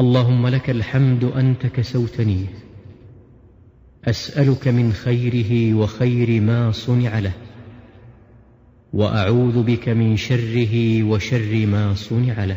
اللهم لك الحمد أنت كسوتنيه أسألك من خيره وخير ما صنع له. وأعوذ بك من شره وشر ما صنع له.